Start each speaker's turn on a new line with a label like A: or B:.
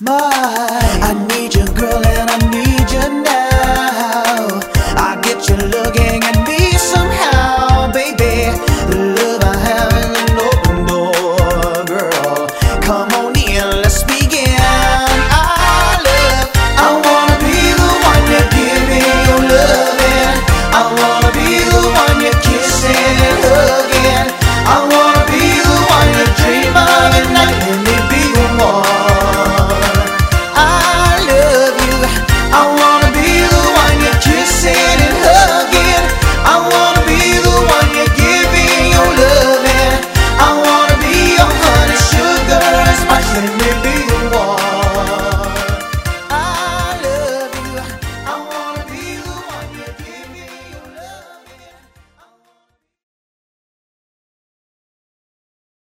A: My, I need you, girl. I want